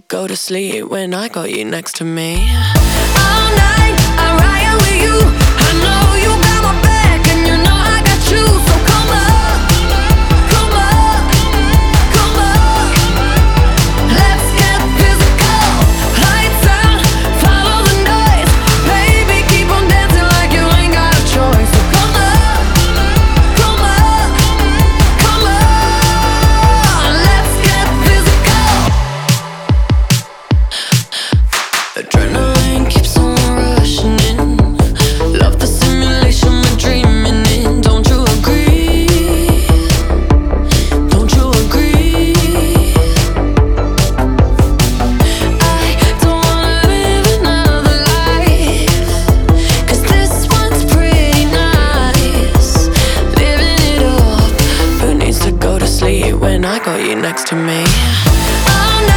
to go to sleep when I got you next to me. All night, I'm riding with you. next to me. Oh, no.